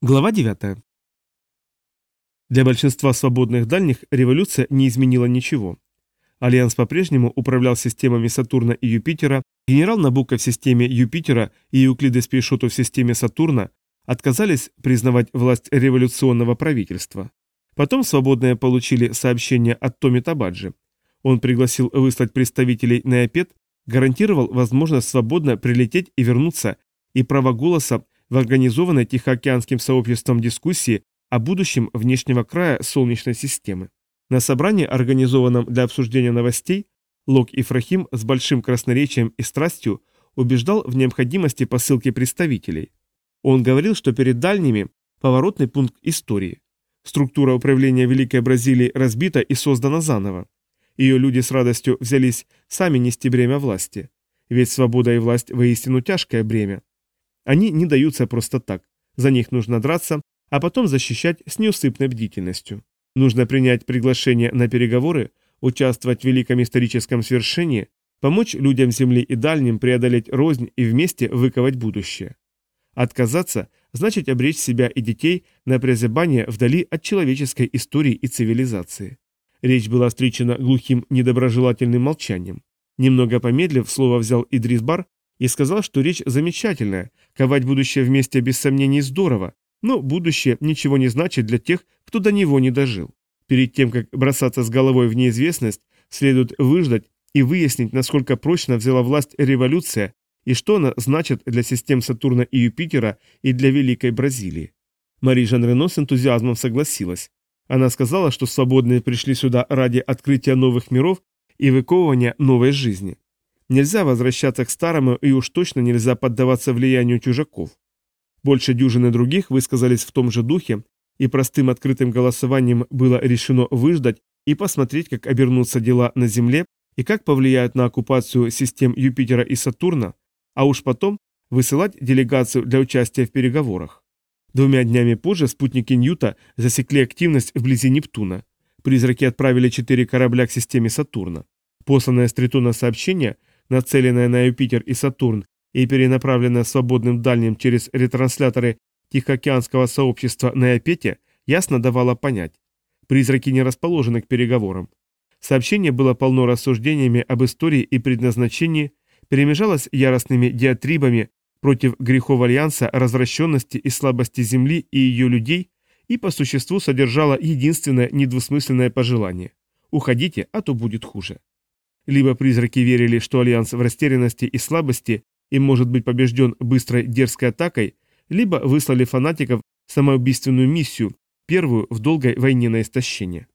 Глава 9. Для большинства свободных дальних революция не изменила ничего. Альянс по-прежнему управлял системами Сатурна и Юпитера, генерал Набука в системе Юпитера и Эуклидес Пейшоту в системе Сатурна отказались признавать власть революционного правительства. Потом свободные получили сообщение от Томи Табаджи. Он пригласил выслать представителей на Япет, гарантировал возможность свободно прилететь и вернуться и право голоса в организованной Тихоокеанским сообществом дискуссии о будущем внешнего края Солнечной системы. На собрании, организованном для обсуждения новостей, Лок Ифрахим с большим красноречием и страстью убеждал в необходимости посылки представителей. Он говорил, что перед дальними поворотный пункт истории. Структура управления Великой Бразилии разбита и создана заново. Ее люди с радостью взялись сами нести бремя власти. Ведь свобода и власть воистину тяжкое бремя. Они не даются просто так. За них нужно драться, а потом защищать с неусыпной бдительностью. Нужно принять приглашение на переговоры, участвовать в великом историческом свершении, помочь людям Земли и дальним преодолеть рознь и вместе выковать будущее. Отказаться значит обречь себя и детей на прозябание вдали от человеческой истории и цивилизации. Речь была встречена глухим недоброжелательным молчанием. Немного помедлив, слово взял Идрис Бар, и сказал, что речь замечательная, ковать будущее вместе без сомнений здорово, но будущее ничего не значит для тех, кто до него не дожил. Перед тем, как бросаться с головой в неизвестность, следует выждать и выяснить, насколько прочно взяла власть революция и что она значит для систем Сатурна и Юпитера и для Великой Бразилии. Мари Жан Рено с энтузиазмом согласилась. Она сказала, что свободные пришли сюда ради открытия новых миров и выковывания новой жизни. Нельзя возвращаться к старому и уж точно нельзя поддаваться влиянию чужаков. Больше дюжины других высказались в том же духе, и простым открытым голосованием было решено выждать и посмотреть, как обернутся дела на Земле и как повлияют на оккупацию систем Юпитера и Сатурна, а уж потом высылать делегацию для участия в переговорах. Двумя днями позже спутники Ньюта засекли активность вблизи Нептуна. Призраки отправили четыре корабля к системе Сатурна. Посланное с Тритона сообщение нацеленная на Юпитер и Сатурн и перенаправленная свободным дальним через ретрансляторы Тихоокеанского сообщества на Япете, ясно давала понять. Призраки не расположены к переговорам. Сообщение было полно рассуждениями об истории и предназначении, перемежалось яростными диатрибами против грехов Альянса, развращенности и слабости Земли и ее людей и по существу содержало единственное недвусмысленное пожелание – уходите, а то будет хуже. Либо призраки верили, что Альянс в растерянности и слабости и может быть побежден быстрой дерзкой атакой, либо выслали фанатиков в самоубийственную миссию, первую в долгой войне на истощение.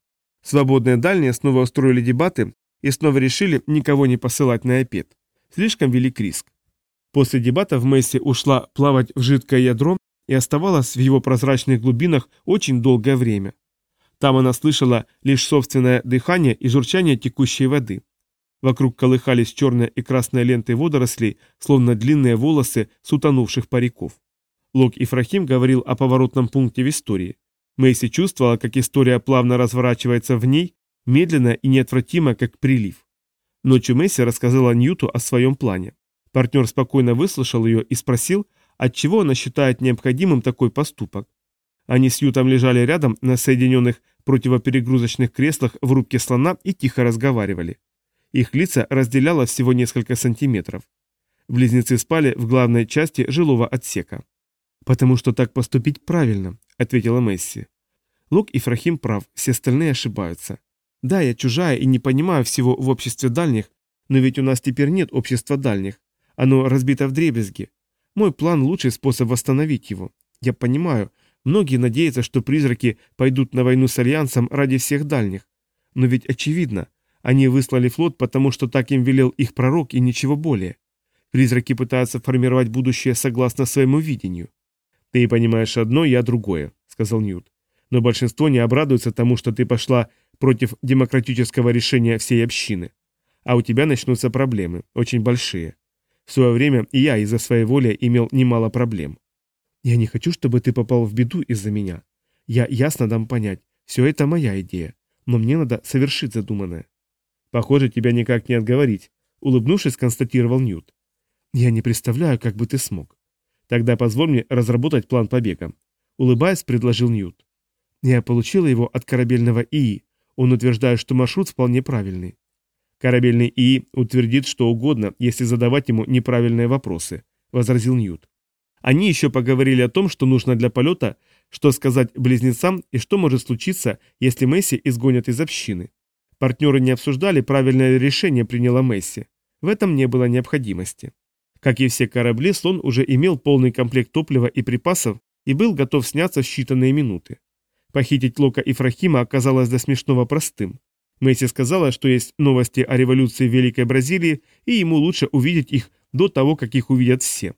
Свободные дальние снова устроили дебаты и снова решили никого не посылать на опет. Слишком велик риск. После дебатов Месси ушла плавать в жидкое ядро и оставалась в его прозрачных глубинах очень долгое время. Там она слышала лишь собственное дыхание и журчание текущей воды. Вокруг колыхались черные и красные ленты водорослей, словно длинные волосы с утонувших париков. Лок Ифрахим говорил о поворотном пункте в истории. Мэйси чувствовала, как история плавно разворачивается в ней, медленно и неотвратимо, как прилив. Ночью Мэйси рассказала Ньюту о своем плане. Партнер спокойно выслушал ее и спросил, отчего она считает необходимым такой поступок. Они с Ньютом лежали рядом на соединенных противоперегрузочных креслах в рубке слона и тихо разговаривали. Их лица разделяло всего несколько сантиметров. Близнецы спали в главной части жилого отсека. «Потому что так поступить правильно», — ответила Месси. Лук и Фрахим прав, все остальные ошибаются. Да, я чужая и не понимаю всего в обществе дальних, но ведь у нас теперь нет общества дальних. Оно разбито в дребезги. Мой план – лучший способ восстановить его. Я понимаю, многие надеются, что призраки пойдут на войну с Альянсом ради всех дальних. Но ведь очевидно, они выслали флот, потому что так им велел их пророк и ничего более. Призраки пытаются формировать будущее согласно своему видению. «Ты понимаешь одно, я другое», — сказал Ньют. «Но большинство не обрадуется тому, что ты пошла против демократического решения всей общины. А у тебя начнутся проблемы, очень большие. В свое время и я из-за своей воли имел немало проблем. Я не хочу, чтобы ты попал в беду из-за меня. Я ясно дам понять, все это моя идея, но мне надо совершить задуманное. Похоже, тебя никак не отговорить, улыбнувшись, констатировал Ньют. Я не представляю, как бы ты смог. Тогда позволь мне разработать план побега. — улыбаясь, предложил Ньют. «Я получила его от корабельного ИИ. Он утверждает, что маршрут вполне правильный. Корабельный ИИ утвердит что угодно, если задавать ему неправильные вопросы», — возразил Ньют. Они еще поговорили о том, что нужно для полета, что сказать близнецам и что может случиться, если Месси изгонят из общины. Партнеры не обсуждали, правильное решение приняла Месси. В этом не было необходимости. Как и все корабли, слон уже имел полный комплект топлива и припасов и был готов сняться в считанные минуты. Похитить Лока и Фрахима оказалось до смешного простым. Месси сказала, что есть новости о революции в Великой Бразилии, и ему лучше увидеть их до того, как их увидят все.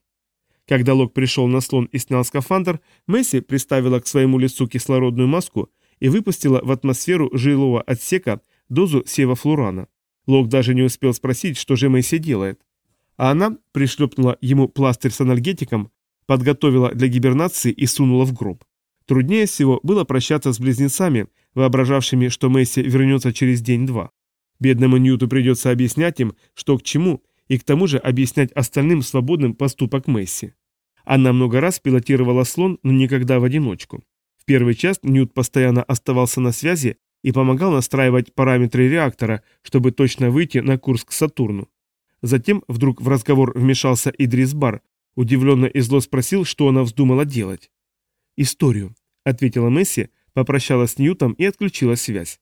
Когда Лок пришел на слон и снял скафандр, Месси приставила к своему лицу кислородную маску и выпустила в атмосферу жилого отсека дозу севафлурана. Лок даже не успел спросить, что же Месси делает. А она пришлепнула ему пластырь с анальгетиком, подготовила для гибернации и сунула в гроб. Труднее всего было прощаться с близнецами, воображавшими, что Месси вернется через день-два. Бедному Ньюту придется объяснять им, что к чему, и к тому же объяснять остальным свободным поступок Месси. Она много раз пилотировала слон, но никогда в одиночку. В первый час Ньют постоянно оставался на связи и помогал настраивать параметры реактора, чтобы точно выйти на курс к Сатурну. Затем вдруг в разговор вмешался Идрис Бар, удивленно и зло спросил, что она вздумала делать. «Историю», — ответила Месси, попрощалась с Ньютом и отключила связь.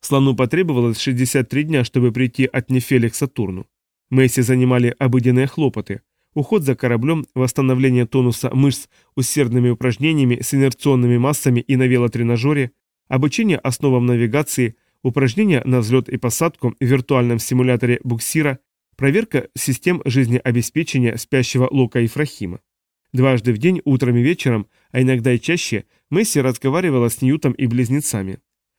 Слону потребовалось 63 дня, чтобы прийти от Нефеля к Сатурну. Месси занимали обыденные хлопоты, уход за кораблем, восстановление тонуса мышц усердными упражнениями с инерционными массами и на велотренажере, обучение основам навигации, упражнения на взлет и посадку в виртуальном симуляторе буксира, проверка систем жизнеобеспечения спящего Лока и Фрахима. Дважды в день, утром и вечером, а иногда и чаще, Месси разговаривала с Ньютом и близнецами.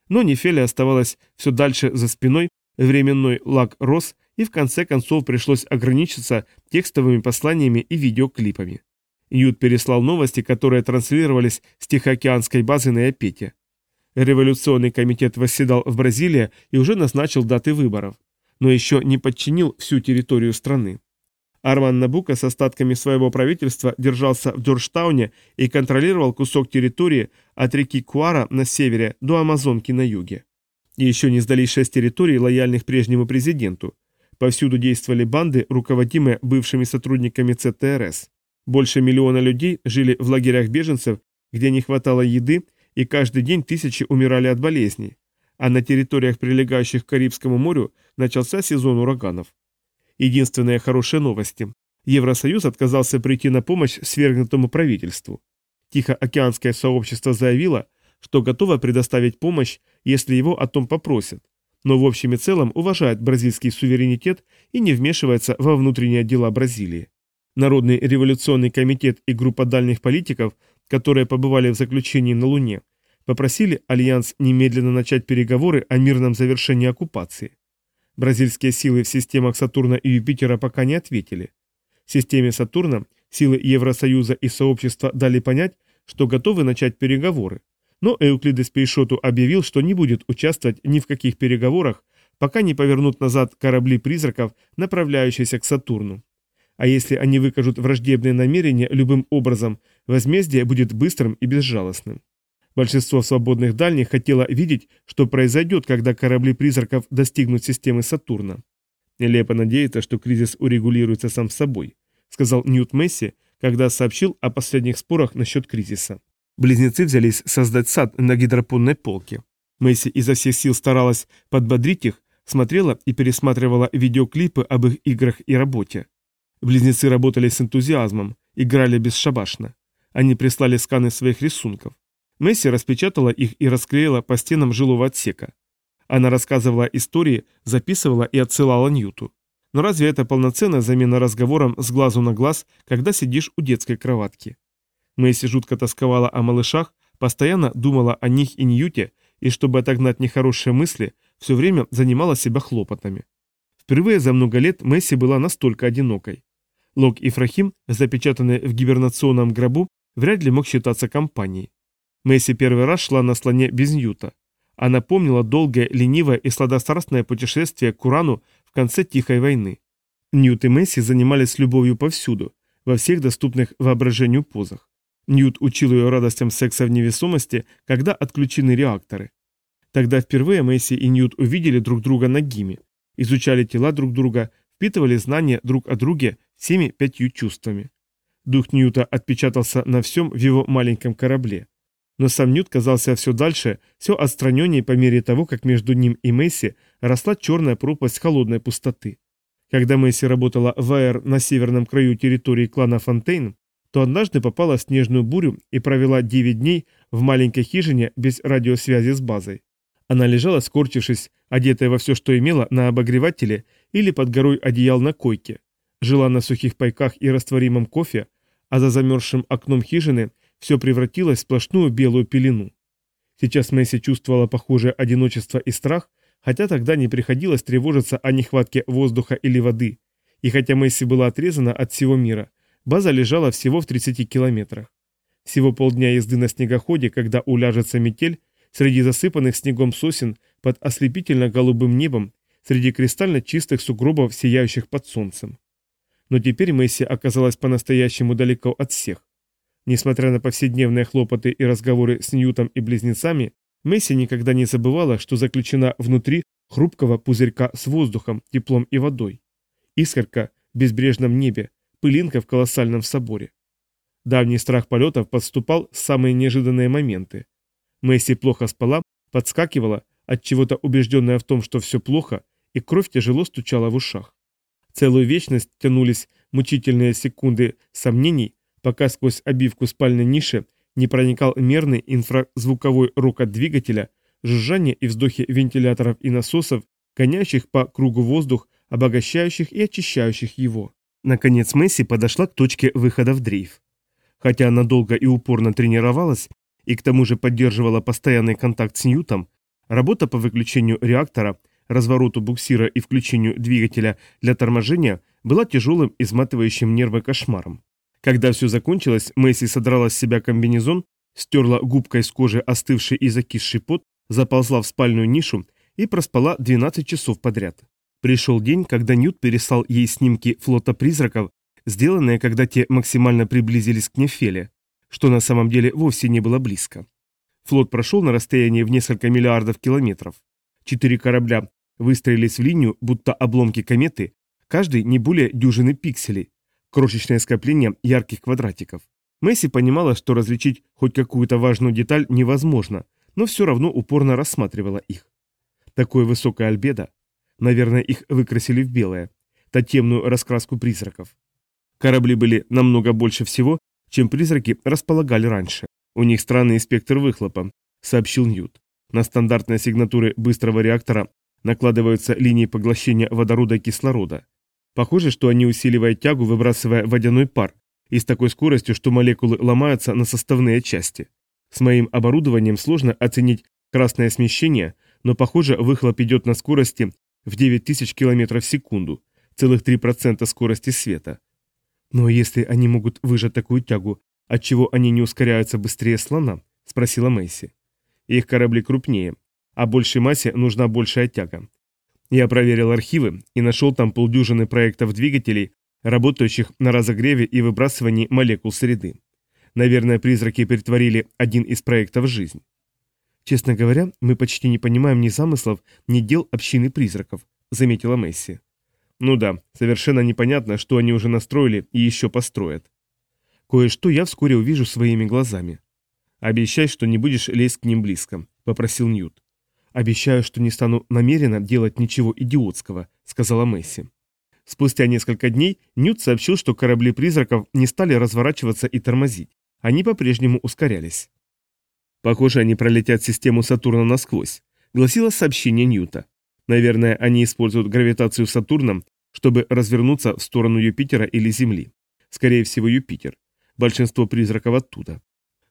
Но Нефеля оставалась все дальше за спиной, временной лак рос, и в конце концов пришлось ограничиться текстовыми посланиями и видеоклипами. Ньют переслал новости, которые транслировались с Тихоокеанской базы на Япете. Революционный комитет восседал в Бразилии и уже назначил даты выборов, но еще не подчинил всю территорию страны. Арман Набука с остатками своего правительства держался в Дюрштауне и контролировал кусок территории от реки Куара на севере до Амазонки на юге. Еще не сдались шесть территорий, лояльных прежнему президенту. Повсюду действовали банды, руководимые бывшими сотрудниками ЦТРС. Больше миллиона людей жили в лагерях беженцев, где не хватало еды, и каждый день тысячи умирали от болезней. А на территориях, прилегающих к Карибскому морю, начался сезон ураганов. Единственные хорошие новости. Евросоюз отказался прийти на помощь свергнутому правительству. Тихоокеанское сообщество заявило, что готово предоставить помощь, если его о том попросят, но в общем и целом уважает бразильский суверенитет и не вмешивается во внутренние дела Бразилии. Народный революционный комитет и группа дальних политиков, которые побывали в заключении на Луне, попросили Альянс немедленно начать переговоры о мирном завершении оккупации. Бразильские силы в системах Сатурна и Юпитера пока не ответили. В системе Сатурна силы Евросоюза и сообщества дали понять, что готовы начать переговоры, но Эуклидес Пейшоту объявил, что не будет участвовать ни в каких переговорах, пока не повернут назад корабли призраков, направляющиеся к Сатурну. А если они выкажут враждебные намерения любым образом, возмездие будет быстрым и безжалостным. Большинство свободных дальних хотело видеть, что произойдет, когда корабли призраков достигнут системы Сатурна. Нелепо надеяться, что кризис урегулируется сам собой, сказал Ньют Месси, когда сообщил о последних спорах насчет кризиса. Близнецы взялись создать сад на гидропонной полке. Мэйси изо всех сил старалась подбодрить их, смотрела и пересматривала видеоклипы об их играх и работе. Близнецы работали с энтузиазмом, играли бесшабашно. Они прислали сканы своих рисунков. Месси распечатала их и расклеила по стенам жилого отсека. Она рассказывала истории, записывала и отсылала Ньюту. Но разве это полноценная замена разговорам с глазу на глаз, когда сидишь у детской кроватки? Мэйси жутко тосковала о малышах, постоянно думала о них и Ньюте, и чтобы отогнать нехорошие мысли, все время занимала себя хлопотами. Впервые за много лет Месси была настолько одинокой. Лок и Фрахим, запечатанные в гибернационном гробу, вряд ли мог считаться компанией. Месси первый раз шла на слоне без Ньюта. Она помнила долгое, ленивое и сладострастное путешествие к Урану в конце Тихой войны. Ньют и Месси занимались любовью повсюду, во всех доступных воображению позах. Ньют учил ее радостям секса в невесомости, когда отключены реакторы. Тогда впервые Месси и Ньют увидели друг друга нагими, изучали тела друг друга, впитывали знания друг о друге всеми пятью чувствами. Дух Ньюта отпечатался на всем в его маленьком корабле. Но сам Ньют казался все дальше, все отстраненнее по мере того, как между ним и Месси росла черная пропасть холодной пустоты. Когда Месси работала в АЭР на северном краю территории клана Фонтейн, то однажды попала в снежную бурю и провела 9 дней в маленькой хижине без радиосвязи с базой. Она лежала, скорчившись, одетая во все, что имела, на обогревателе или под горой одеял на койке. Жила на сухих пайках и растворимом кофе, а за замерзшим окном хижины все превратилось в сплошную белую пелену. Сейчас Месси чувствовала похожее одиночество и страх, хотя тогда не приходилось тревожиться о нехватке воздуха или воды, и хотя Месси была отрезана от всего мира, база лежала всего в 30 километрах. Всего полдня езды на снегоходе, когда уляжется метель, среди засыпанных снегом сосен, под ослепительно-голубым небом, среди кристально чистых сугробов, сияющих под солнцем. Но теперь Месси оказалась по-настоящему далеко от всех. Несмотря на повседневные хлопоты и разговоры с Ньютом и близнецами, Месси никогда не забывала, что заключена внутри хрупкого пузырька с воздухом, теплом и водой. Искорка в безбрежном небе, пылинка в колоссальном соборе. Давний страх полетов подступал в самые неожиданные моменты. Месси плохо спала, подскакивала, от чего-то убежденная в том, что все плохо, и кровь тяжело стучала в ушах. Целую вечность тянулись мучительные секунды сомнений, пока сквозь обивку спальной ниши не проникал мерный инфразвуковой рокот двигателя, жужжание и вздохи вентиляторов и насосов, гоняющих по кругу воздух, обогащающих и очищающих его. Наконец Месси подошла к точке выхода в дрейф. Хотя она долго и упорно тренировалась и к тому же поддерживала постоянный контакт с Ньютом, работа по выключению реактора, развороту буксира и включению двигателя для торможения была тяжелым, изматывающим нервы кошмаром. Когда все закончилось, Мэйси содрала с себя комбинезон, стерла губкой с кожи остывший и закисший пот, заползла в спальную нишу и проспала 12 часов подряд. Пришел день, когда Ньют переслал ей снимки флота призраков, сделанные, когда те максимально приблизились к Нефеле, что на самом деле вовсе не было близко. Флот прошел на расстоянии в несколько миллиардов километров. Четыре корабля выстроились в линию, будто обломки кометы, каждый не более дюжины пикселей, крошечное скопление ярких квадратиков. Месси понимала, что различить хоть какую-то важную деталь невозможно, но все равно упорно рассматривала их. Такое высокое альбедо. Наверное, их выкрасили в белое, темную раскраску призраков. Корабли были намного больше всего, чем призраки располагали раньше. У них странный спектр выхлопа, сообщил Ньют. На стандартные сигнатуры быстрого реактора накладываются линии поглощения водорода и кислорода. Похоже, что они усиливают тягу, выбрасывая водяной пар, и с такой скоростью, что молекулы ломаются на составные части. С моим оборудованием сложно оценить красное смещение, но, похоже, выхлоп идет на скорости в 9000 км в секунду, целых 3% скорости света. Но если они могут выжать такую тягу, отчего они не ускоряются быстрее слона? Спросила Мэйси. Их корабли крупнее, а большей массе нужна большая тяга. Я проверил архивы и нашел там полдюжины проектов двигателей, работающих на разогреве и выбрасывании молекул среды. Наверное, призраки перетворили один из проектов в жизнь. Честно говоря, мы почти не понимаем ни замыслов, ни дел общины призраков, заметила Месси. Ну да, совершенно непонятно, что они уже настроили и еще построят. Кое-что я вскоре увижу своими глазами. Обещай, что не будешь лезть к ним близко, попросил Ньют. «Обещаю, что не стану намеренно делать ничего идиотского», — сказала Месси. Спустя несколько дней Ньют сообщил, что корабли призраков не стали разворачиваться и тормозить. Они по-прежнему ускорялись. «Похоже, они пролетят систему Сатурна насквозь», — гласило сообщение Ньюта. «Наверное, они используют гравитацию Сатурна, чтобы развернуться в сторону Юпитера или Земли. Скорее всего, Юпитер. Большинство призраков оттуда.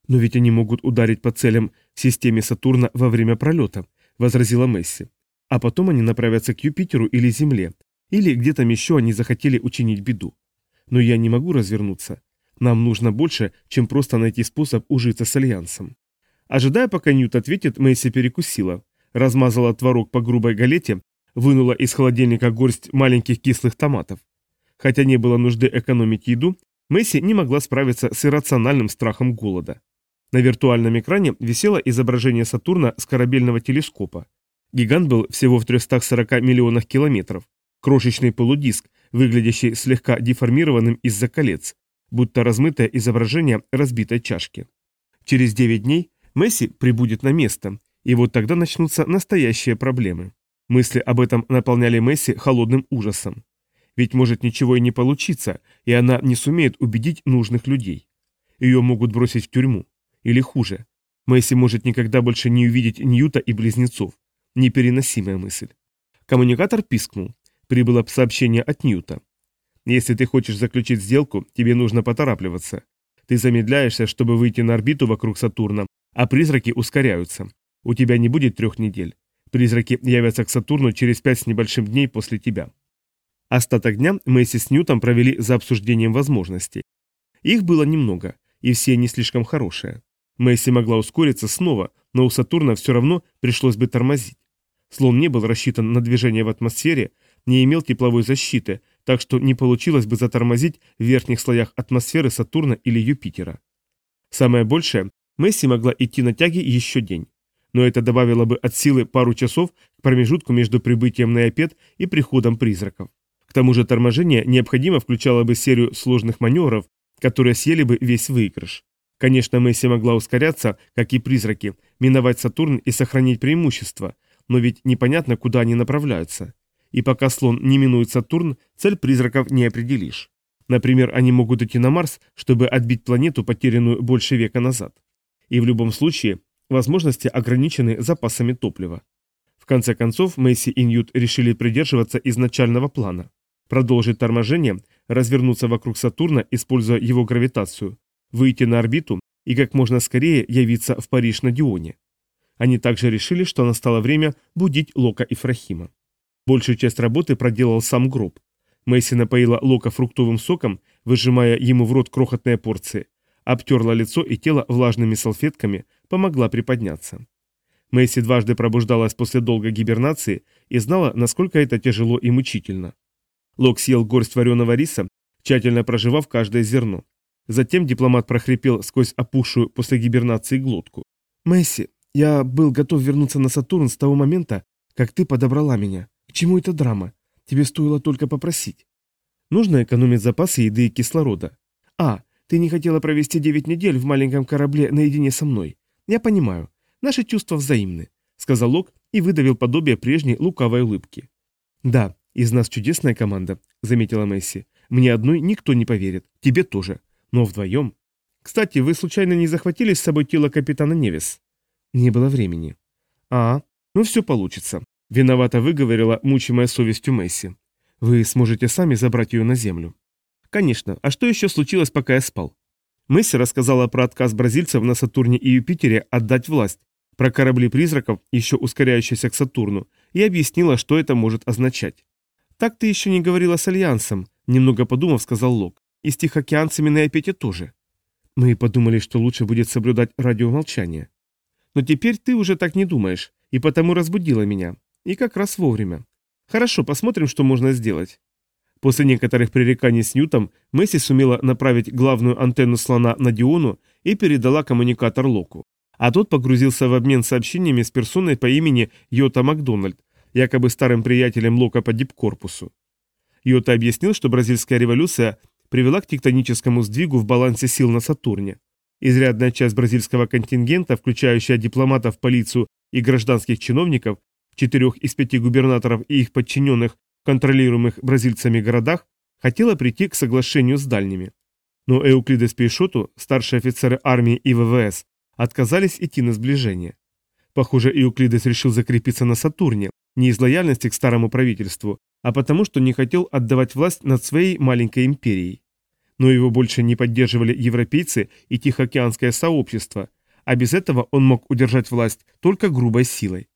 Но ведь они могут ударить по целям в системе Сатурна во время пролета, – возразила Месси. «А потом они направятся к Юпитеру или Земле, или где там еще они захотели учинить беду. Но я не могу развернуться. Нам нужно больше, чем просто найти способ ужиться с Альянсом». Ожидая, пока Ньют ответит, Месси перекусила, размазала творог по грубой галете, вынула из холодильника горсть маленьких кислых томатов. Хотя не было нужды экономить еду, Месси не могла справиться с иррациональным страхом голода. На виртуальном экране висело изображение Сатурна с корабельного телескопа. Гигант был всего в 340 миллионах километров. Крошечный полудиск, выглядящий слегка деформированным из-за колец, будто размытое изображение разбитой чашки. Через 9 дней Месси прибудет на место, и вот тогда начнутся настоящие проблемы. Мысли об этом наполняли Месси холодным ужасом. Ведь может ничего и не получиться, и она не сумеет убедить нужных людей. Ее могут бросить в тюрьму. Или хуже. Месси может никогда больше не увидеть Ньюта и близнецов. Непереносимая мысль. Коммуникатор пискнул. Прибыло сообщение от Ньюта. Если ты хочешь заключить сделку, тебе нужно поторапливаться. Ты замедляешься, чтобы выйти на орбиту вокруг Сатурна, а призраки ускоряются. У тебя не будет трех недель. Призраки явятся к Сатурну через пять с небольшим дней после тебя. Остаток дня Мэйси с Ньютом провели за обсуждением возможностей. Их было немного, и все не слишком хорошие. Мэйси могла ускориться снова, но у Сатурна все равно пришлось бы тормозить. Слон не был рассчитан на движение в атмосфере, не имел тепловой защиты, так что не получилось бы затормозить в верхних слоях атмосферы Сатурна или Юпитера. Самое большее, Месси могла идти на тяге еще день. Но это добавило бы от силы пару часов к промежутку между прибытием на Эпет и приходом призраков. К тому же торможение необходимо включало бы серию сложных маневров, которые съели бы весь выигрыш. Конечно, Месси могла ускоряться, как и призраки, миновать Сатурн и сохранить преимущество, но ведь непонятно, куда они направляются. И пока слон не минует Сатурн, цель призраков не определишь. Например, они могут идти на Марс, чтобы отбить планету, потерянную больше века назад. И в любом случае, возможности ограничены запасами топлива. В конце концов, Мэйси и Ньют решили придерживаться изначального плана. Продолжить торможение, развернуться вокруг Сатурна, используя его гравитацию, выйти на орбиту и как можно скорее явиться в Париж на Дионе. Они также решили, что настало время будить Лока и Фрахима. Большую часть работы проделал сам гроб. Мэйси напоила Лока фруктовым соком, выжимая ему в рот крохотные порции, обтерла лицо и тело влажными салфетками, помогла приподняться. Мэйси дважды пробуждалась после долгой гибернации и знала, насколько это тяжело и мучительно. Лок съел горсть вареного риса, тщательно проживав каждое зерно. Затем дипломат прохрипел сквозь опухшую после гибернации глотку. «Мэйси, я был готов вернуться на Сатурн с того момента, как ты подобрала меня. К чему эта драма? Тебе стоило только попросить. Нужно экономить запасы еды и кислорода. А, ты не хотела провести девять недель в маленьком корабле наедине со мной. Я понимаю. Наши чувства взаимны», — сказал Лок и выдавил подобие прежней лукавой улыбки. «Да, из нас чудесная команда», — заметила Месси. «Мне одной никто не поверит. Тебе тоже. Но вдвоем...» «Кстати, вы случайно не захватили с собой тело капитана Невис?» «Не было времени». «А, ну все получится. Виновато выговорила, мучимая совестью Месси. Вы сможете сами забрать ее на землю. Конечно, а что еще случилось, пока я спал? Месси рассказала про отказ бразильцев на Сатурне и Юпитере отдать власть, про корабли призраков, еще ускоряющиеся к Сатурну, и объяснила, что это может означать. «Так ты еще не говорила с Альянсом», — немного подумав, сказал Лок. «И с тихоокеанцами на Эпете тоже». Мы подумали, что лучше будет соблюдать радиомолчание. Но теперь ты уже так не думаешь, и потому разбудила меня. И как раз вовремя. Хорошо, посмотрим, что можно сделать. После некоторых пререканий с Ньютом Месси сумела направить главную антенну слона на Диону и передала коммуникатор Локу. А тот погрузился в обмен сообщениями с персоной по имени Йота Макдональд, якобы старым приятелем Лока по дипкорпусу. Йота объяснил, что бразильская революция привела к тектоническому сдвигу в балансе сил на Сатурне. Изрядная часть бразильского контингента, включающая дипломатов, полицию и гражданских чиновников, четырех из пяти губернаторов и их подчиненных контролируемых бразильцами городах, хотела прийти к соглашению с дальними. Но Эуклидес Пейшоту, старшие офицеры армии и ВВС, отказались идти на сближение. Похоже, Эуклидес решил закрепиться на Сатурне, не из лояльности к старому правительству, а потому что не хотел отдавать власть над своей маленькой империей. Но его больше не поддерживали европейцы и Тихоокеанское сообщество, а без этого он мог удержать власть только грубой силой.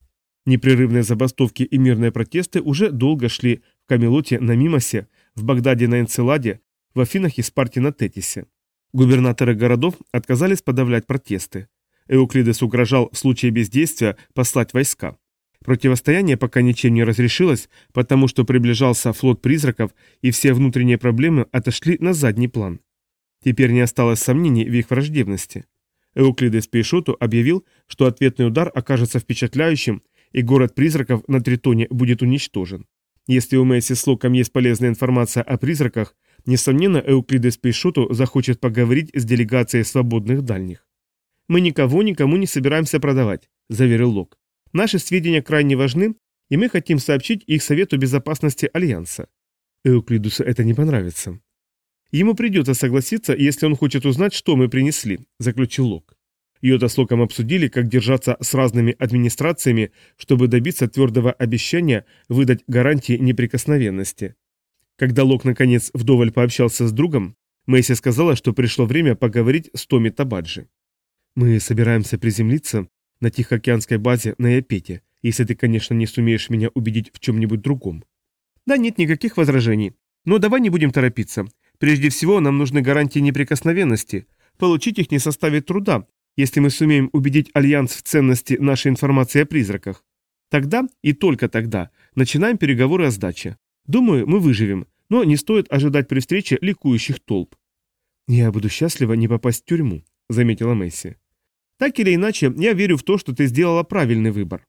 Непрерывные забастовки и мирные протесты уже долго шли в Камелоте на Мимосе, в Багдаде на Энцеладе, в Афинах и Спарте на Тетисе. Губернаторы городов отказались подавлять протесты. Эуклидес угрожал в случае бездействия послать войска. Противостояние пока ничем не разрешилось, потому что приближался флот призраков, и все внутренние проблемы отошли на задний план. Теперь не осталось сомнений в их враждебности. Эуклидес Пейшоту объявил, что ответный удар окажется впечатляющим, и город призраков на Тритоне будет уничтожен. Если у Месси с Локом есть полезная информация о призраках, несомненно, Эуклидес Пейшоту захочет поговорить с делегацией свободных дальних. «Мы никого никому не собираемся продавать», – заверил Лок. «Наши сведения крайне важны, и мы хотим сообщить их Совету Безопасности Альянса». Эуклидусу это не понравится. Ему придется согласиться, если он хочет узнать, что мы принесли, заключил Лок. Йота с Локом обсудили, как держаться с разными администрациями, чтобы добиться твердого обещания выдать гарантии неприкосновенности. Когда Лок наконец вдоволь пообщался с другом, Мэйси сказала, что пришло время поговорить с Томи Табаджи. «Мы собираемся приземлиться на Тихоокеанской базе на Япете, если ты, конечно, не сумеешь меня убедить в чем-нибудь другом». «Да нет никаких возражений. Но давай не будем торопиться. Прежде всего, нам нужны гарантии неприкосновенности. Получить их не составит труда, если мы сумеем убедить Альянс в ценности нашей информации о призраках. Тогда, и только тогда, начинаем переговоры о сдаче. Думаю, мы выживем, но не стоит ожидать при встрече ликующих толп. «Я буду счастлива не попасть в тюрьму», — заметила Месси. «Так или иначе, я верю в то, что ты сделала правильный выбор».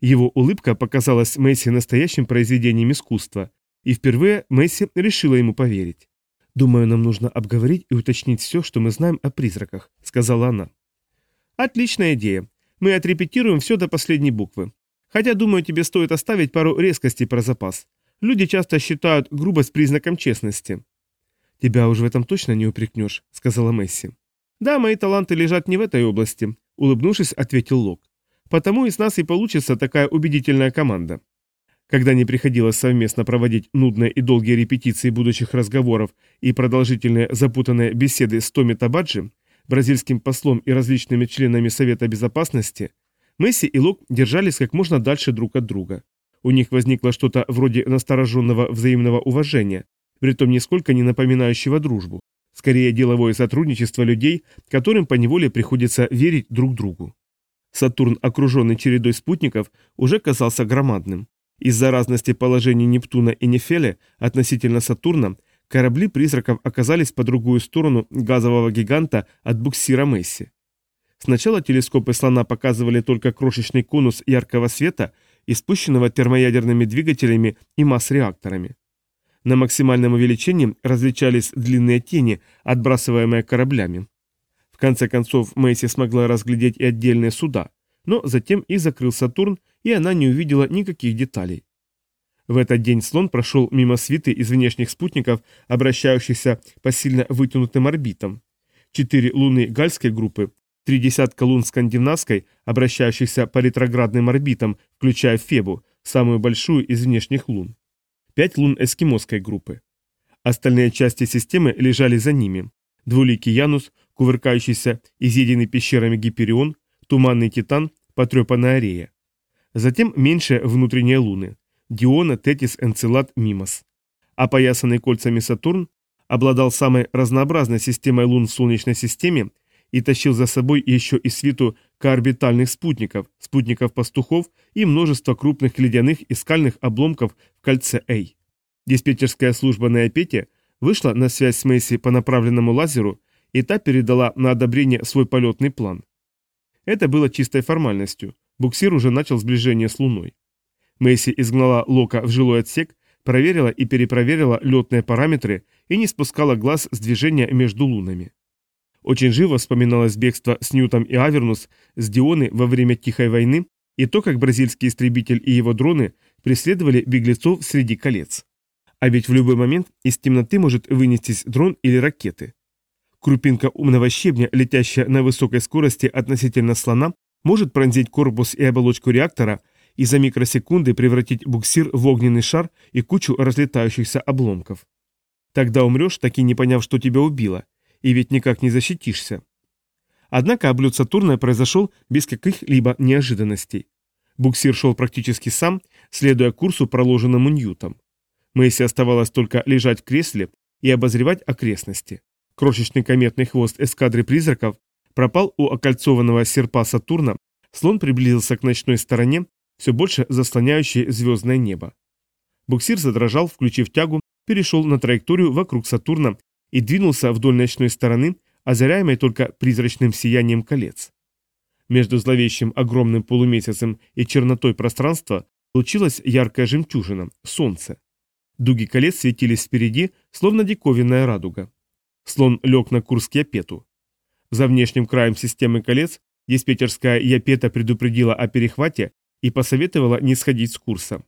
Его улыбка показалась Месси настоящим произведением искусства, и впервые Месси решила ему поверить. «Думаю, нам нужно обговорить и уточнить все, что мы знаем о призраках», — сказала она. «Отличная идея. Мы отрепетируем все до последней буквы. Хотя, думаю, тебе стоит оставить пару резкостей про запас. Люди часто считают грубость признаком честности». «Тебя уже в этом точно не упрекнешь», — сказала Месси. «Да, мои таланты лежат не в этой области», — улыбнувшись, ответил Лок. «Потому из нас и получится такая убедительная команда. Когда не приходилось совместно проводить нудные и долгие репетиции будущих разговоров и продолжительные запутанные беседы с Томи Табаджи, бразильским послом и различными членами Совета Безопасности, Месси и Лок держались как можно дальше друг от друга. У них возникло что-то вроде настороженного взаимного уважения, притом нисколько не напоминающего дружбу. Скорее деловое сотрудничество людей, которым поневоле приходится верить друг другу. Сатурн, окруженный чередой спутников, уже казался громадным. Из-за разности положений Нептуна и Нефеля относительно Сатурна корабли призраков оказались по другую сторону газового гиганта от буксира Месси. Сначала телескопы слона показывали только крошечный конус яркого света, испущенного термоядерными двигателями и масс-реакторами. На максимальном увеличении различались длинные тени, отбрасываемые кораблями. В конце концов Мэйси смогла разглядеть и отдельные суда, но затем их закрыл Сатурн, и она не увидела никаких деталей. В этот день слон прошел мимо свиты из внешних спутников, обращающихся по сильно вытянутым орбитам. Четыре луны гальской группы, три десятка лун скандинавской, обращающихся по ретроградным орбитам, включая Фебу, самую большую из внешних лун. Пять лун эскимосской группы. Остальные части системы лежали за ними. Двуликий Янус, кувыркающийся, изъеденный пещерами Гиперион, туманный Титан, потрепанная Арея. Затем меньшие внутренние луны – Диона, Тетис, Энцелад, Мимос. Опоясанный кольцами Сатурн обладал самой разнообразной системой лун в Солнечной системе и тащил за собой еще и свиту коорбитальных спутников, спутников-пастухов и множество крупных ледяных и скальных обломков в кольце Эй. Диспетчерская служба на Эпете вышла на связь с Мэйси по направленному лазеру, и та передала на одобрение свой полетный план. Это было чистой формальностью, Буксир уже начал сближение с Луной. Мэйси изгнала Лока в жилой отсек, проверила и перепроверила летные параметры и не спускала глаз с движения между лунами. Очень живо вспоминалось бегство с Ньютом и Авернус с Дионы во время Тихой войны и то, как бразильский истребитель и его дроны преследовали беглецов среди колец. А ведь в любой момент из темноты может вынестись дрон или ракеты. Крупинка умного щебня, летящая на высокой скорости относительно слона, может пронзить корпус и оболочку реактора и за микросекунды превратить буксир в огненный шар и кучу разлетающихся обломков. Тогда умрешь, так и не поняв, что тебя убило, и ведь никак не защитишься. Однако облет Сатурна произошел без каких-либо неожиданностей. Буксир шел практически сам, следуя курсу, проложенному Ньютом. Мэйси оставалось только лежать в кресле и обозревать окрестности. Крошечный кометный хвост эскадры призраков пропал у окольцованного серпа Сатурна, слон приблизился к ночной стороне, все больше заслоняющей звездное небо. Буксир задрожал, включив тягу, перешел на траекторию вокруг Сатурна и двинулся вдоль ночной стороны, озаряемой только призрачным сиянием колец. Между зловещим огромным полумесяцем и чернотой пространства случилась яркая жемчужина – солнце. Дуги колец светились впереди, словно диковинная радуга. Слон лег на курс к Япету. За внешним краем системы колец диспетчерская Япета предупредила о перехвате и посоветовала не сходить с курса.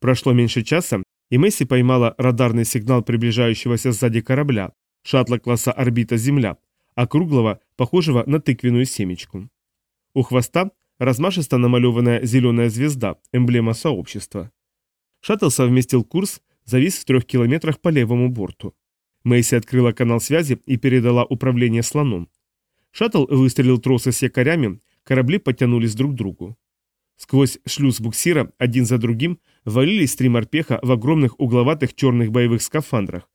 Прошло меньше часа, и Месси поймала радарный сигнал приближающегося сзади корабля, шаттла класса «Орбита Земля», округлого, похожего на тыквенную семечку. У хвоста размашисто намалеванная зеленая звезда, эмблема сообщества. Шаттл совместил курс, завис в трех километрах по левому борту. Мэйси открыла канал связи и передала управление слоном. Шаттл выстрелил тросы с якорями, корабли подтянулись друг к другу. Сквозь шлюз буксира один за другим валились три морпеха в огромных угловатых черных боевых скафандрах.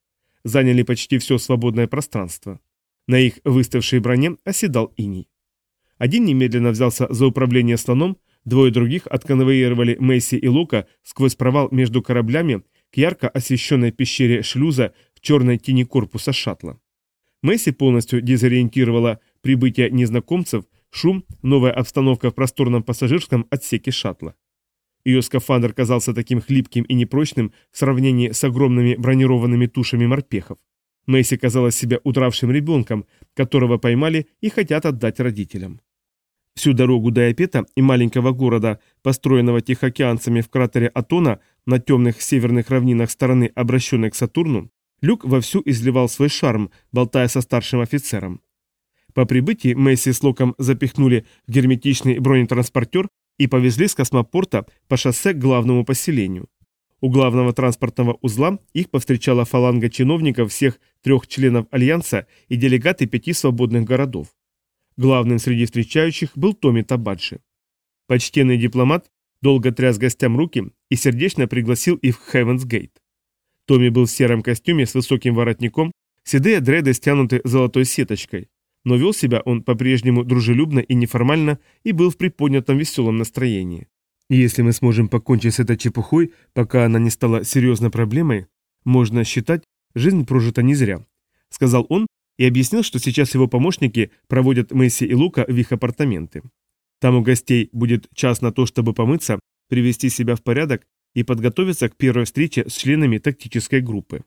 Заняли почти все свободное пространство. На их выставшей броне оседал иней. Один немедленно взялся за управление слоном, двое других отконвоировали Мэйси и Лука сквозь провал между кораблями к ярко освещенной пещере шлюза в черной тени корпуса шаттла. Мэйси полностью дезориентировала прибытие незнакомцев, шум, новая обстановка в просторном пассажирском отсеке шаттла. Ее скафандр казался таким хлипким и непрочным в сравнении с огромными бронированными тушами морпехов. Мэйси казалась себя утравшим ребенком, которого поймали и хотят отдать родителям. Всю дорогу до Эпета и маленького города, построенного тихоокеанцами в кратере Атона на темных северных равнинах стороны, обращенной к Сатурну, Люк вовсю изливал свой шарм, болтая со старшим офицером. По прибытии Месси с Локом запихнули в герметичный бронетранспортер и повезли с космопорта по шоссе к главному поселению. У главного транспортного узла их повстречала фаланга чиновников всех трех членов Альянса и делегаты пяти свободных городов. Главным среди встречающих был Томми Табаджи. Почтенный дипломат долго тряс гостям руки и сердечно пригласил их в Хевенс Гейт. Томми был в сером костюме с высоким воротником, седые дреды стянуты золотой сеточкой, но вел себя он по-прежнему дружелюбно и неформально и был в приподнятом веселом настроении. Если мы сможем покончить с этой чепухой, пока она не стала серьезной проблемой, можно считать, жизнь прожита не зря, сказал он и объяснил, что сейчас его помощники проводят Месси и Лука в их апартаменты. Там у гостей будет час на то, чтобы помыться, привести себя в порядок и подготовиться к первой встрече с членами тактической группы.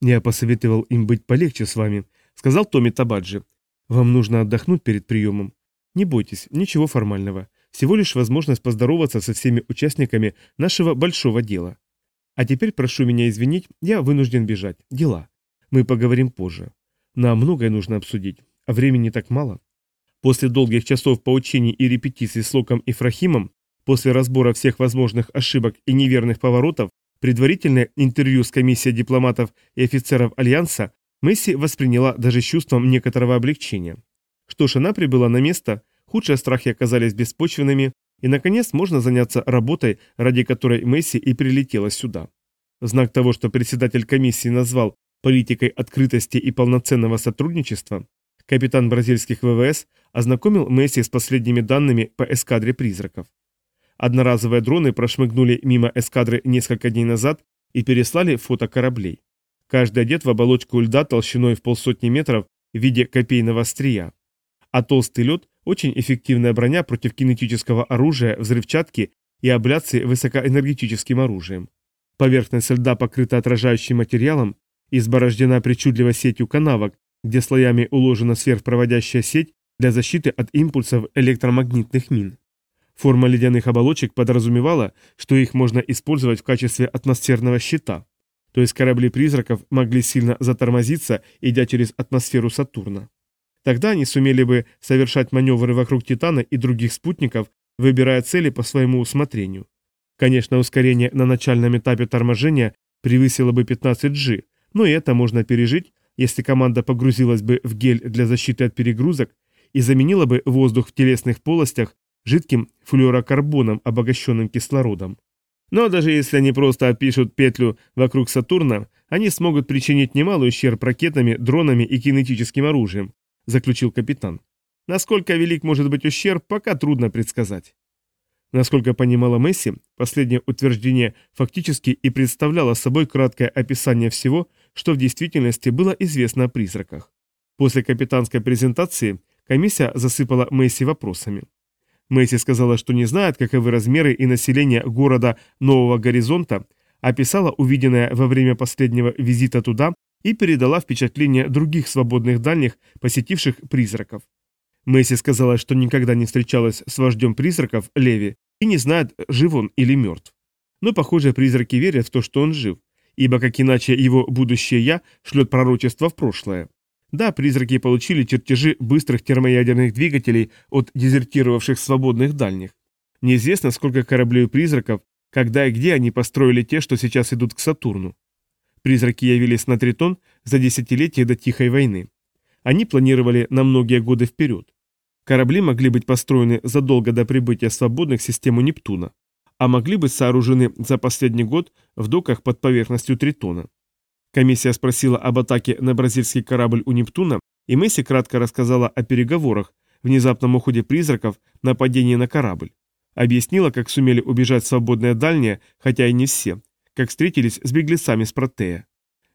«Я посоветовал им быть полегче с вами», — сказал Томми Табаджи. «Вам нужно отдохнуть перед приемом. Не бойтесь, ничего формального. Всего лишь возможность поздороваться со всеми участниками нашего большого дела. А теперь прошу меня извинить, я вынужден бежать. Дела. Мы поговорим позже. Нам многое нужно обсудить, а времени так мало. После долгих часов поучений и репетиций с Локом и Фрахимом, после разбора всех возможных ошибок и неверных поворотов, предварительное интервью с комиссией дипломатов и офицеров Альянса, Месси восприняла даже чувством некоторого облегчения. Что ж, она прибыла на место, худшие страхи оказались беспочвенными, и, наконец, можно заняться работой, ради которой Месси и прилетела сюда. Знак того, что председатель комиссии назвал политикой открытости и полноценного сотрудничества, капитан бразильских ВВС ознакомил Месси с последними данными по эскадре призраков. Одноразовые дроны прошмыгнули мимо эскадры несколько дней назад и переслали фото кораблей. Каждый одет в оболочку льда толщиной в полсотни метров в виде копейного острия. А толстый лед – очень эффективная броня против кинетического оружия, взрывчатки и абляции высокоэнергетическим оружием. Поверхность льда покрыта отражающим материалом, изборождена причудливой сетью канавок, где слоями уложена сверхпроводящая сеть для защиты от импульсов электромагнитных мин. Форма ледяных оболочек подразумевала, что их можно использовать в качестве атмосферного щита, то есть корабли призраков могли сильно затормозиться, идя через атмосферу Сатурна. Тогда они сумели бы совершать маневры вокруг Титана и других спутников, выбирая цели по своему усмотрению. Конечно, ускорение на начальном этапе торможения превысило бы 15 G, но и это можно пережить, если команда погрузилась бы в гель для защиты от перегрузок и заменила бы воздух в телесных полостях жидким флюорокарбоном, обогащенным кислородом. Но даже если они просто опишут петлю вокруг Сатурна, они смогут причинить немалый ущерб ракетами, дронами и кинетическим оружием, заключил капитан. Насколько велик может быть ущерб, пока трудно предсказать. Насколько понимала Месси, последнее утверждение фактически и представляло собой краткое описание всего, что в действительности было известно о призраках. После капитанской презентации комиссия засыпала Мэйси вопросами. Мэйси сказала, что не знает, каковы размеры и население города Нового Горизонта, описала увиденное во время последнего визита туда и передала впечатление других свободных дальних, посетивших призраков. Мэйси сказала, что никогда не встречалась с вождем призраков, Леви, и не знает, жив он или мертв. Но, похоже, призраки верят в то, что он жив, ибо как иначе его будущее «я» шлет пророчество в прошлое. Да, призраки получили чертежи быстрых термоядерных двигателей от дезертировавших свободных дальних. Неизвестно, сколько кораблей призраков, когда и где они построили те, что сейчас идут к Сатурну. Призраки явились на Тритон за десятилетия до Тихой войны. Они планировали на многие годы вперед. Корабли могли быть построены задолго до прибытия свободных систему Нептуна, а могли быть сооружены за последний год в доках под поверхностью Тритона. Комиссия спросила об атаке на бразильский корабль у Нептуна, и Месси кратко рассказала о переговорах, внезапном уходе призраков, нападении на корабль. Объяснила, как сумели убежать свободные дальние, хотя и не все, как встретились с беглецами с Протея.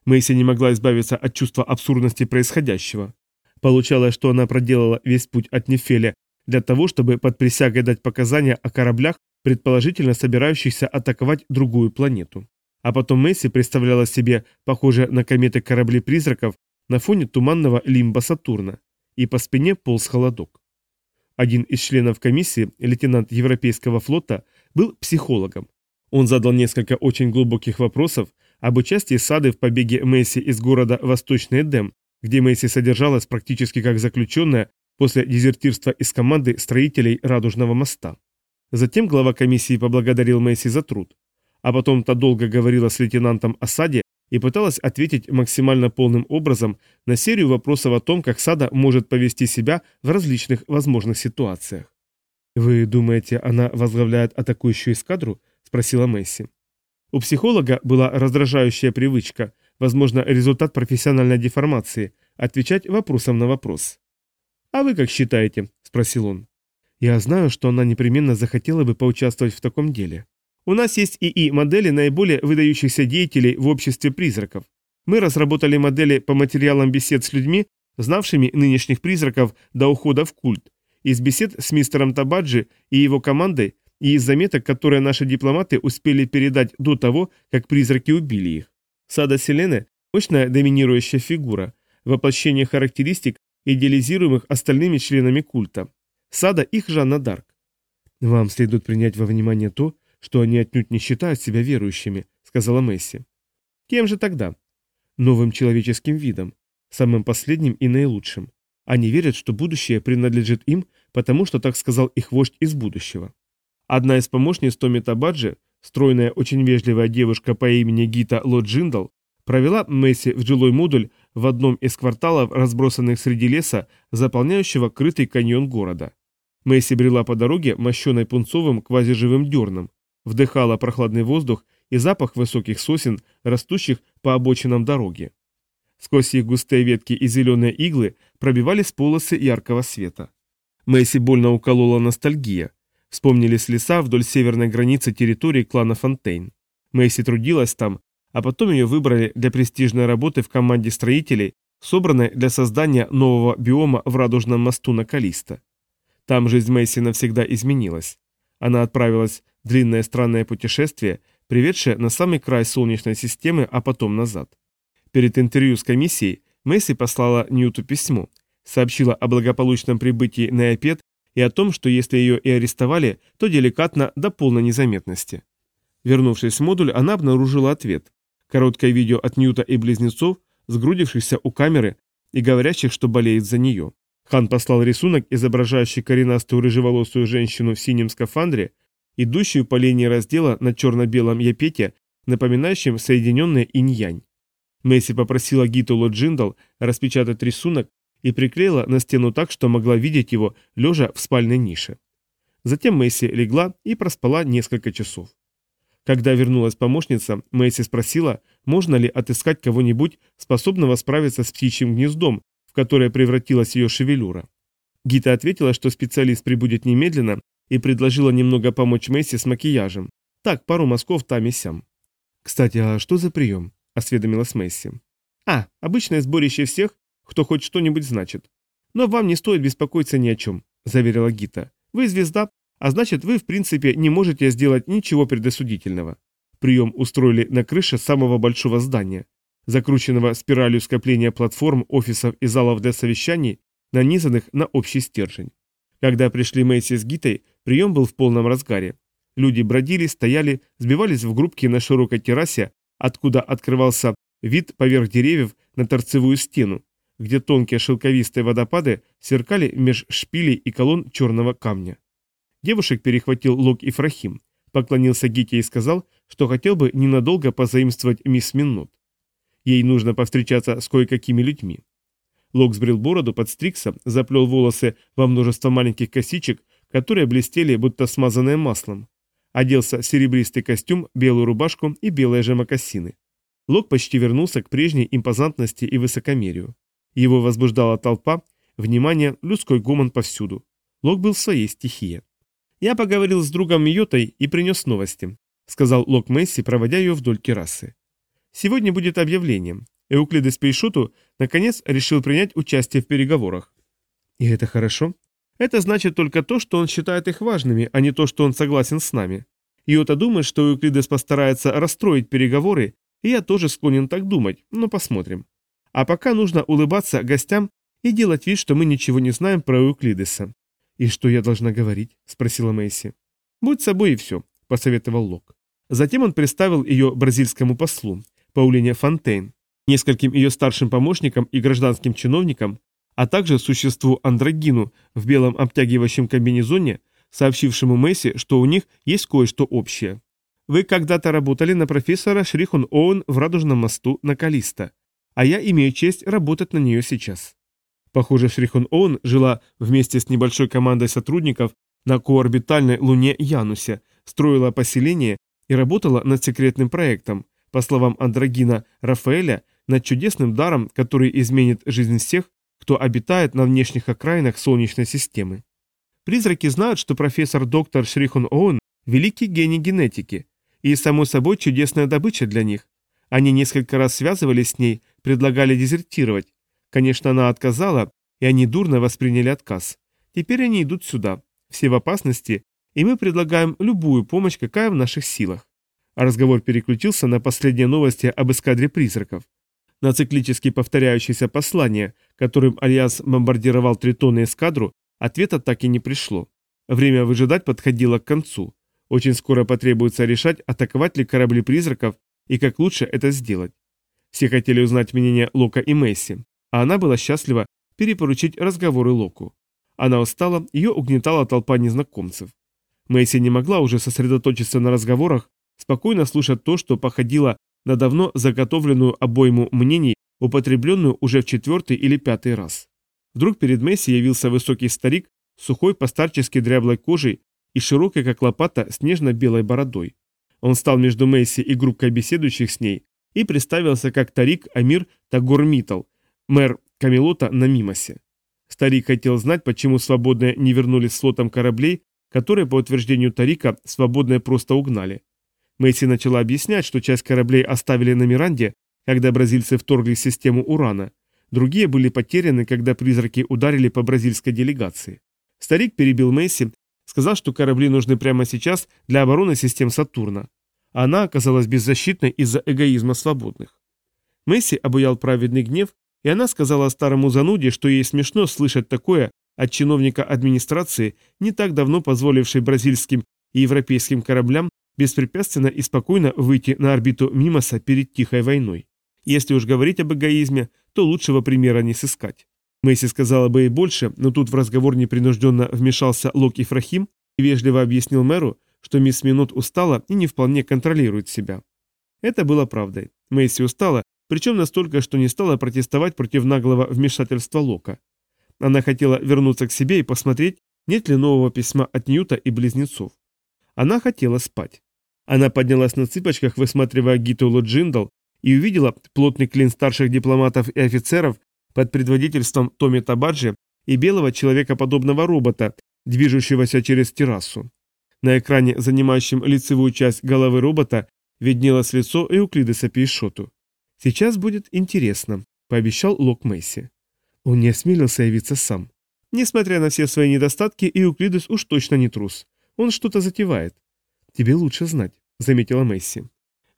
Мэйси не могла избавиться от чувства абсурдности происходящего. Получалось, что она проделала весь путь от Нефеля для того, чтобы под присягой дать показания о кораблях, предположительно собирающихся атаковать другую планету. А потом Месси представляла себе похожие на кометы корабли призраков на фоне туманного лимба Сатурна, и по спине полз холодок. Один из членов комиссии, лейтенант Европейского флота, был психологом. Он задал несколько очень глубоких вопросов об участии Сады в побеге Месси из города Восточный Эдем, где Месси содержалась практически как заключенная после дезертирства из команды строителей Радужного моста. Затем глава комиссии поблагодарил Месси за труд а потом та долго говорила с лейтенантом о и пыталась ответить максимально полным образом на серию вопросов о том, как Сада может повести себя в различных возможных ситуациях. «Вы думаете, она возглавляет атакующую эскадру?» – спросила Месси. У психолога была раздражающая привычка, возможно, результат профессиональной деформации, отвечать вопросом на вопрос. «А вы как считаете?» – спросил он. «Я знаю, что она непременно захотела бы поучаствовать в таком деле. У нас есть ИИ-модели наиболее выдающихся деятелей в обществе призраков. Мы разработали модели по материалам бесед с людьми, знавшими нынешних призраков до ухода в культ, из бесед с мистером Табаджи и его командой, и из заметок, которые наши дипломаты успели передать до того, как призраки убили их. Сада Селены – мощная доминирующая фигура, воплощение характеристик, идеализируемых остальными членами культа. Сада – их Жанна Дарк. Вам следует принять во внимание то, что они отнюдь не считают себя верующими, сказала Месси. Кем же тогда? Новым человеческим видом, самым последним и наилучшим. Они верят, что будущее принадлежит им, потому что так сказал их вождь из будущего. Одна из помощниц Томи Табаджи, стройная, очень вежливая девушка по имени Гита Лоджиндал, провела Месси в жилой модуль в одном из кварталов, разбросанных среди леса, заполняющего крытый каньон города. Месси брела по дороге, мощенной пунцовым квазиживым дерном, вдыхала прохладный воздух и запах высоких сосен, растущих по обочинам дороги. Сквозь их густые ветки и зеленые иглы пробивались полосы яркого света. Мэйси больно уколола ностальгия. Вспомнились леса вдоль северной границы территории клана Фонтейн. Мэйси трудилась там, а потом ее выбрали для престижной работы в команде строителей, собранной для создания нового биома в Радужном мосту на Калиста. Там жизнь Мэйси навсегда изменилась. Она отправилась в длинное странное путешествие, приведшее на самый край Солнечной системы, а потом назад. Перед интервью с комиссией Месси послала Ньюту письмо, сообщила о благополучном прибытии на Эпет и о том, что если ее и арестовали, то деликатно до полной незаметности. Вернувшись в модуль, она обнаружила ответ. Короткое видео от Ньюта и близнецов, сгрудившихся у камеры и говорящих, что болеет за нее. Хан послал рисунок, изображающий коренастую рыжеволосую женщину в синем скафандре, идущую по линии раздела на черно-белом япете, напоминающем соединенные инь-янь. Месси попросила Гиту Лоджиндал распечатать рисунок и приклеила на стену так, что могла видеть его, лежа в спальной нише. Затем Месси легла и проспала несколько часов. Когда вернулась помощница, Месси спросила, можно ли отыскать кого-нибудь, способного справиться с птичьим гнездом, которое превратилась ее шевелюра. Гита ответила, что специалист прибудет немедленно и предложила немного помочь Месси с макияжем. Так, пару мазков там и сям. «Кстати, а что за прием?» – осведомилась Месси. А, обычное сборище всех, кто хоть что-нибудь значит. Но вам не стоит беспокоиться ни о чем, заверила Гита. Вы звезда, а значит, вы, в принципе, не можете сделать ничего предосудительного. Прием устроили на крыше самого большого здания, закрученного спиралью скопления платформ, офисов и залов для совещаний, нанизанных на общий стержень. Когда пришли Мэйси с Гитой, прием был в полном разгаре. Люди бродили, стояли, сбивались в группки на широкой террасе, откуда открывался вид поверх деревьев на торцевую стену, где тонкие шелковистые водопады сверкали меж шпилей и колонн черного камня. Девушек перехватил Лок и Фрахим, поклонился Гите и сказал, что хотел бы ненадолго позаимствовать мисс Миннот. Ей нужно повстречаться с кое-какими людьми. Лок сбрил бороду, подстригся, заплел волосы во множество маленьких косичек, которые блестели, будто смазанные маслом. Оделся серебристый костюм, белую рубашку и белые же мокасины. Лок почти вернулся к прежней импозантности и высокомерию. Его возбуждала толпа, внимание, людской гомон повсюду. Лок был в своей стихии. «Я поговорил с другом Мьотой и принес новости», — сказал Лок Месси, проводя ее вдоль террасы. «Сегодня будет объявление. Эуклидес Пейшуту наконец решил принять участие в переговорах». «И это хорошо?» «Это значит только то, что он считает их важными, а не то, что он согласен с нами. Иота думает, что Эуклидес постарается расстроить переговоры, и я тоже склонен так думать, но посмотрим. А пока нужно улыбаться гостям и делать вид, что мы ничего не знаем про Эуклидеса. «И что я должна говорить?» – спросила Мэйси. «Будь собой и все», – посоветовал Лок. Затем он представил ее бразильскому послу, Паулине Фонтейн, нескольким ее старшим помощникам и гражданским чиновникам, а также существу Андрогину в белом обтягивающем комбинезоне, сообщившему Месси, что у них есть кое-что общее. «Вы когда-то работали на профессора Шрихон Оуэн в Радужном мосту на Калиста, а я имею честь работать на нее сейчас. Похоже, Шрихон Оун жила вместе с небольшой командой сотрудников на коорбитальной луне Янусе, строила поселение и работала над секретным проектом, по словам Андрогина Рафаэля, над чудесным даром, который изменит жизнь всех, кто обитает на внешних окраинах Солнечной системы. Призраки знают, что профессор доктор Шрихон Оуэн – великий гений генетики, и, само собой, чудесная добыча для них. Они несколько раз связывались с ней, предлагали дезертировать, Конечно, она отказала, и они дурно восприняли отказ. Теперь они идут сюда. Все в опасности, и мы предлагаем любую помощь, какая в наших силах. А разговор переключился на последние новости об эскадре призраков. На циклически повторяющееся послание, которым Альянс бомбардировал Тритон и эскадру, ответа так и не пришло. Время выжидать подходило к концу. Очень скоро потребуется решать, атаковать ли корабли призраков и как лучше это сделать. Все хотели узнать мнение Лока и Мэйси, а она была счастлива перепоручить разговоры Локу. Она устала, ее угнетала толпа незнакомцев. Мэйси не могла уже сосредоточиться на разговорах, спокойно слушать то, что походило на давно заготовленную обойму мнений, употребленную уже в четвертый или пятый раз. Вдруг перед Мэйси явился высокий старик, сухой постарчески дряблой кожей и широкой, как лопата, снежно-белой бородой. Он стал между Мэйси и группкой беседующих с ней и представился как Тарик Амир Тагормитал, Мэр Камелота на Мимосе. Старик хотел знать, почему свободные не вернулись с флотом кораблей, которые, по утверждению Тарика, свободные просто угнали. Мэйси начала объяснять, что часть кораблей оставили на Миранде, когда бразильцы вторглись в систему Урана. Другие были потеряны, когда призраки ударили по бразильской делегации. Старик перебил Мэйси, сказал, что корабли нужны прямо сейчас для обороны систем Сатурна. Она оказалась беззащитной из-за эгоизма свободных. Месси обуял праведный гнев, и она сказала старому зануде, что ей смешно слышать такое от чиновника администрации, не так давно позволившей бразильским и европейским кораблям беспрепятственно и спокойно выйти на орбиту Мимоса перед тихой войной. Если уж говорить об эгоизме, то лучшего примера не сыскать. Мэйси сказала бы и больше, но тут в разговор непринужденно вмешался Локи Фрахим и вежливо объяснил мэру, что мисс Минут устала и не вполне контролирует себя. Это было правдой. Мэйси устала причем настолько, что не стала протестовать против наглого вмешательства Лока. Она хотела вернуться к себе и посмотреть, нет ли нового письма от Ньюта и близнецов. Она хотела спать. Она поднялась на цыпочках, высматривая Гитулу Джиндал, и увидела плотный клин старших дипломатов и офицеров под предводительством Томи Табаджи и белого человекоподобного робота, движущегося через террасу. На экране, занимающем лицевую часть головы робота, виднелось лицо Эуклидеса Пейшоту. Сейчас будет интересно, пообещал Лок Месси. Он не осмелился явиться сам. Несмотря на все свои недостатки, Иуклидес уж точно не трус. Он что-то затевает. Тебе лучше знать, заметила Месси.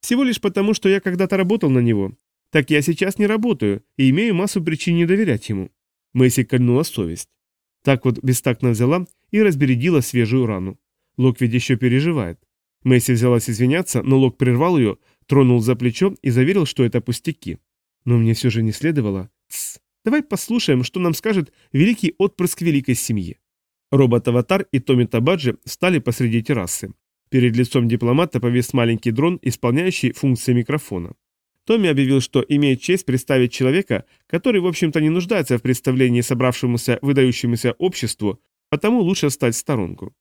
Всего лишь потому, что я когда-то работал на него. Так я сейчас не работаю и имею массу причин не доверять ему. Месси кольнула совесть. Так вот бестактно взяла и разбередила свежую рану. Лок ведь еще переживает. Месси взялась извиняться, но Лок прервал ее, тронул за плечо и заверил, что это пустяки. Но мне все же не следовало. Тсс, давай послушаем, что нам скажет великий отпрыск великой семьи. Робот-аватар и Томми Табаджи встали посреди террасы. Перед лицом дипломата повис маленький дрон, исполняющий функции микрофона. Томми объявил, что имеет честь представить человека, который, в общем-то, не нуждается в представлении собравшемуся выдающемуся обществу, потому лучше встать в сторонку.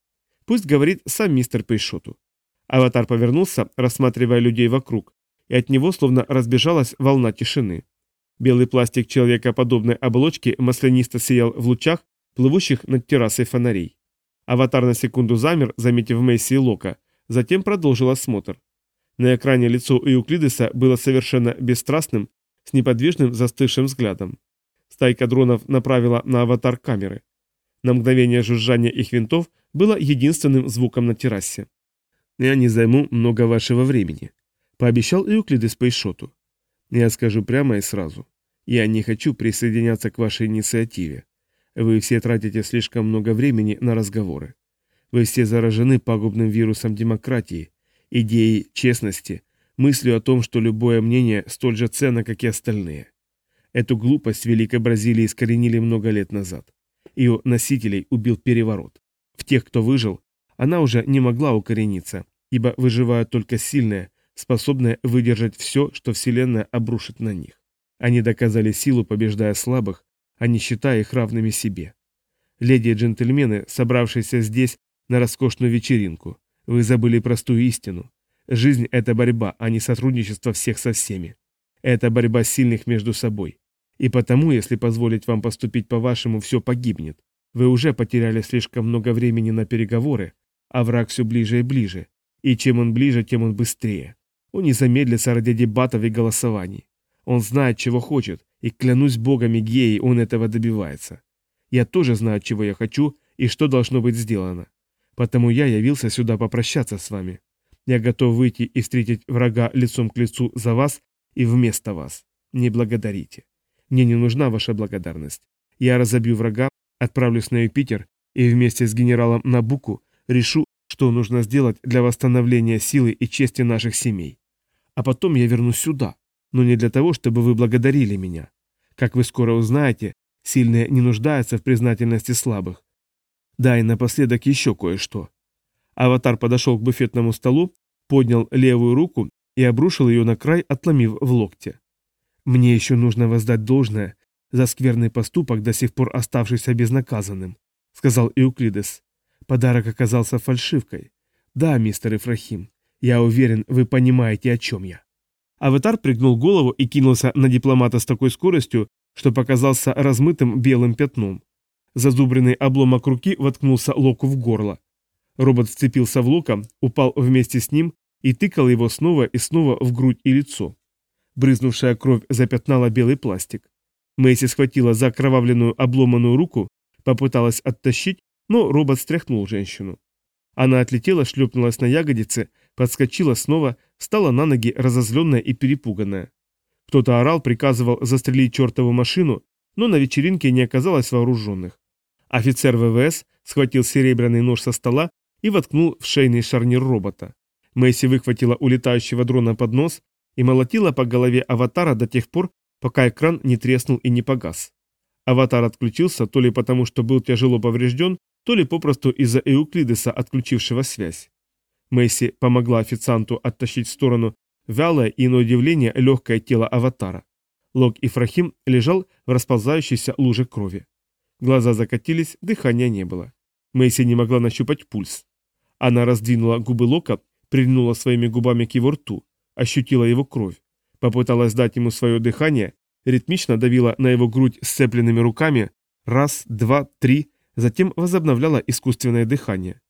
Пусть говорит сам мистер Пейшоту. Аватар повернулся, рассматривая людей вокруг, и от него словно разбежалась волна тишины. Белый пластик человекоподобной оболочки маслянисто сиял в лучах, плывущих над террасой фонарей. Аватар на секунду замер, заметив Месси и Лока, затем продолжил осмотр. На экране лицо Эуклидеса было совершенно бесстрастным, с неподвижным застывшим взглядом. Стайка дронов направила на аватар камеры. На мгновение жужжание их винтов было единственным звуком на террасе. «Я не займу много вашего времени», — пообещал Эуклидес Пейшоту. «Я скажу прямо и сразу. Я не хочу присоединяться к вашей инициативе. Вы все тратите слишком много времени на разговоры. Вы все заражены пагубным вирусом демократии, идеей честности, мыслью о том, что любое мнение столь же ценно, как и остальные. Эту глупость в Великой Бразилии искоренили много лет назад. Ее носителей убил переворот. В тех, кто выжил, она уже не могла укорениться, ибо выживают только сильные, способные выдержать все, что Вселенная обрушит на них. Они доказали силу, побеждая слабых, а не считая их равными себе. Леди и джентльмены, собравшиеся здесь на роскошную вечеринку, вы забыли простую истину. Жизнь – это борьба, а не сотрудничество всех со всеми. Это борьба сильных между собой. И потому, если позволить вам поступить по-вашему, все погибнет. Вы уже потеряли слишком много времени на переговоры, а враг все ближе и ближе. И чем он ближе, тем он быстрее. Он не замедлится ради дебатов и голосований. Он знает, чего хочет, и клянусь богами геи, он этого добивается. Я тоже знаю, чего я хочу и что должно быть сделано. Потому я явился сюда попрощаться с вами. Я готов выйти и встретить врага лицом к лицу за вас и вместо вас. Не благодарите. Мне не нужна ваша благодарность. Я разобью врага, отправлюсь на Юпитер и вместе с генералом Набуку решу, что нужно сделать для восстановления силы и чести наших семей. А потом я вернусь сюда, но не для того, чтобы вы благодарили меня. Как вы скоро узнаете, сильные не нуждаются в признательности слабых, да, и напоследок еще кое-что. Аватар подошел к буфетному столу, поднял левую руку и обрушил ее на край, отломив в локте. «Мне еще нужно воздать должное за скверный поступок, до сих пор оставшийся безнаказанным», — сказал Иуклидес. «Подарок оказался фальшивкой. Да, мистер Ифрахим, я уверен, вы понимаете, о чем я». Аватар пригнул голову и кинулся на дипломата с такой скоростью, что показался размытым белым пятном. Зазубренный обломок руки воткнулся Локу в горло. Робот вцепился в Лока, упал вместе с ним и тыкал его снова и снова в грудь и лицо. Брызнувшая кровь запятнала белый пластик. Мэйси схватила за окровавленную обломанную руку, попыталась оттащить, но робот стряхнул женщину. Она отлетела, шлепнулась на ягодицы, подскочила снова, встала на ноги, разозленная и перепуганная. Кто-то орал, приказывал застрелить чертову машину, но на вечеринке не оказалось вооруженных. Офицер ВВС схватил серебряный нож со стола и воткнул в шейный шарнир робота. Мэйси выхватила улетающего дрона под нос и молотила по голове аватара до тех пор, пока экран не треснул и не погас. Аватар отключился то ли потому, что был тяжело поврежден, то ли попросту из-за Эуклидеса, отключившего связь. Мэйси помогла официанту оттащить в сторону вялое и, на удивление, легкое тело аватара. Лок Ифрахим лежал в расползающейся луже крови. Глаза закатились, дыхания не было. Мэйси не могла нащупать пульс. Она раздвинула губы Лока, прильнула своими губами к его рту, ощутила его кровь, попыталась дать ему свое дыхание, ритмично давила на его грудь сцепленными руками, раз, два, три, затем возобновляла искусственное дыхание.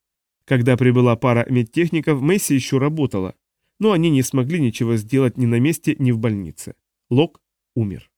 Когда прибыла пара медтехников, Мэйси еще работала, но они не смогли ничего сделать ни на месте, ни в больнице. Лок умер.